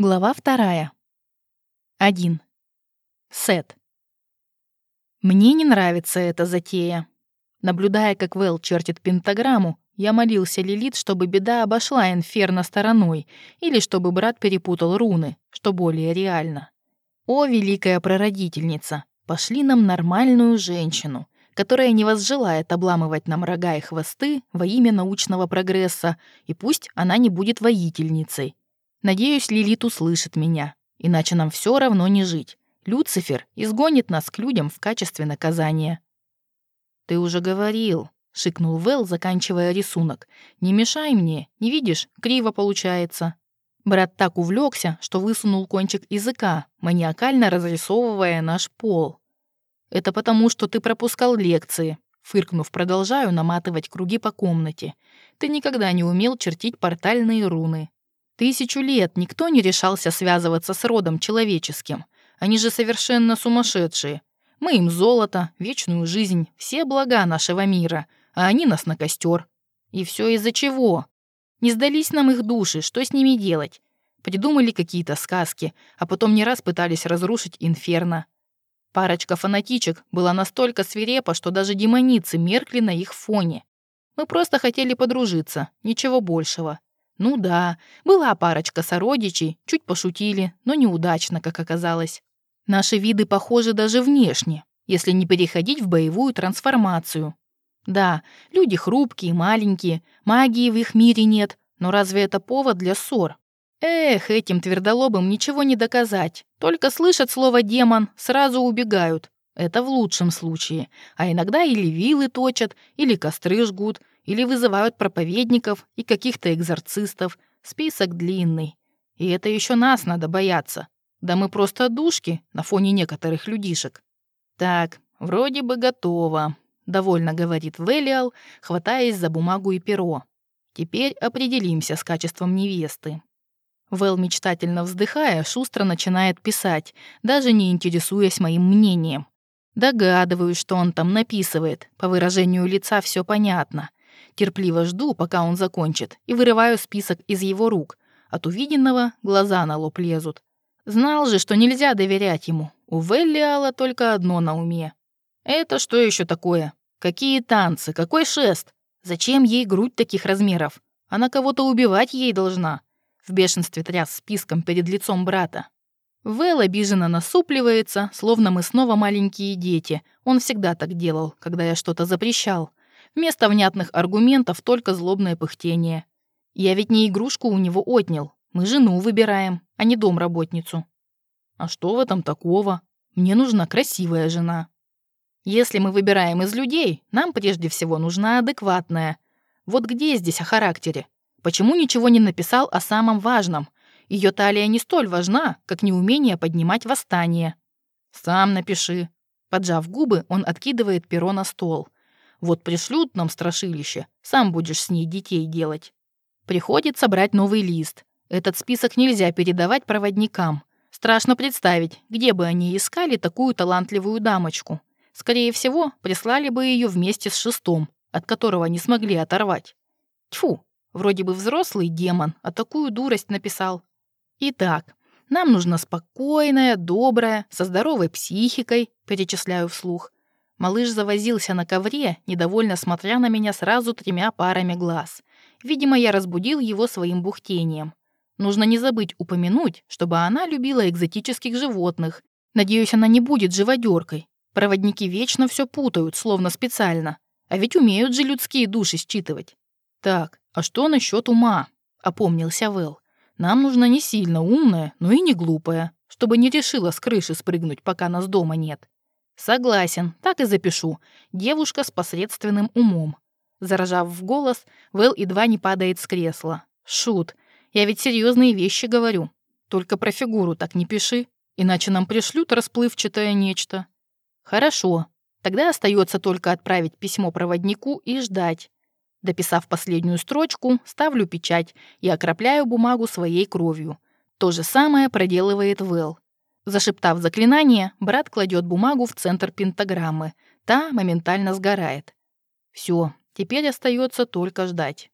Глава вторая. Один. Сет. Мне не нравится эта затея. Наблюдая, как Вэл чертит пентаграмму, я молился Лилит, чтобы беда обошла Инферно стороной, или чтобы брат перепутал руны, что более реально. О, великая прародительница, пошли нам нормальную женщину, которая не возжелает обламывать нам рога и хвосты во имя научного прогресса, и пусть она не будет воительницей, Надеюсь, Лилит услышит меня, иначе нам все равно не жить. Люцифер изгонит нас к людям в качестве наказания. «Ты уже говорил», — шикнул Вэл, заканчивая рисунок. «Не мешай мне, не видишь, криво получается». Брат так увлекся, что высунул кончик языка, маниакально разрисовывая наш пол. «Это потому, что ты пропускал лекции», Фыркнув, продолжаю наматывать круги по комнате. «Ты никогда не умел чертить портальные руны. Тысячу лет никто не решался связываться с родом человеческим. Они же совершенно сумасшедшие. Мы им золото, вечную жизнь, все блага нашего мира, а они нас на костер. И все из-за чего? Не сдались нам их души, что с ними делать? Придумали какие-то сказки, а потом не раз пытались разрушить инферно. Парочка фанатичек была настолько свирепа, что даже демоницы меркли на их фоне. Мы просто хотели подружиться, ничего большего. Ну да, была парочка сородичей, чуть пошутили, но неудачно, как оказалось. Наши виды похожи даже внешне, если не переходить в боевую трансформацию. Да, люди хрупкие, маленькие, магии в их мире нет, но разве это повод для ссор? Эх, этим твердолобым ничего не доказать. Только слышат слово «демон», сразу убегают. Это в лучшем случае. А иногда или вилы точат, или костры жгут, или вызывают проповедников и каких-то экзорцистов. Список длинный. И это еще нас надо бояться. Да мы просто душки на фоне некоторых людишек. Так, вроде бы готово, довольно говорит Велиал, хватаясь за бумагу и перо. Теперь определимся с качеством невесты. Вэл, мечтательно вздыхая, шустро начинает писать, даже не интересуясь моим мнением. Догадываюсь, что он там написывает. По выражению лица все понятно. Терпеливо жду, пока он закончит, и вырываю список из его рук. От увиденного глаза на лоб лезут. Знал же, что нельзя доверять ему. У Веллиала только одно на уме. Это что еще такое? Какие танцы? Какой шест? Зачем ей грудь таких размеров? Она кого-то убивать ей должна. В бешенстве тряс списком перед лицом брата. Вэл обиженно насупливается, словно мы снова маленькие дети. Он всегда так делал, когда я что-то запрещал. Вместо внятных аргументов только злобное пыхтение. Я ведь не игрушку у него отнял. Мы жену выбираем, а не домработницу. А что в этом такого? Мне нужна красивая жена. Если мы выбираем из людей, нам прежде всего нужна адекватная. Вот где здесь о характере? Почему ничего не написал о самом важном? Ее талия не столь важна, как неумение поднимать восстание. Сам напиши. Поджав губы, он откидывает перо на стол. Вот пришлют нам страшилище, сам будешь с ней детей делать. Приходится брать новый лист. Этот список нельзя передавать проводникам. Страшно представить, где бы они искали такую талантливую дамочку. Скорее всего, прислали бы ее вместе с шестом, от которого не смогли оторвать. Тьфу, вроде бы взрослый демон, а такую дурость написал. Итак, нам нужна спокойная, добрая, со здоровой психикой, перечисляю вслух, Малыш завозился на ковре, недовольно смотря на меня сразу тремя парами глаз. Видимо, я разбудил его своим бухтением. Нужно не забыть упомянуть, чтобы она любила экзотических животных. Надеюсь, она не будет живодеркой. Проводники вечно все путают, словно специально. А ведь умеют же людские души считывать. Так, а что насчет ума? Опомнился Вэл. Нам нужна не сильно умная, но и не глупая, чтобы не решила с крыши спрыгнуть, пока нас дома нет. «Согласен, так и запишу. Девушка с посредственным умом». Заражав в голос, Вэл едва не падает с кресла. «Шут, я ведь серьезные вещи говорю. Только про фигуру так не пиши, иначе нам пришлют расплывчатое нечто». «Хорошо. Тогда остается только отправить письмо проводнику и ждать». Дописав последнюю строчку, ставлю печать и окропляю бумагу своей кровью. То же самое проделывает Вэл. Зашептав заклинание, брат кладет бумагу в центр пентаграммы. Та моментально сгорает. Все, теперь остается только ждать.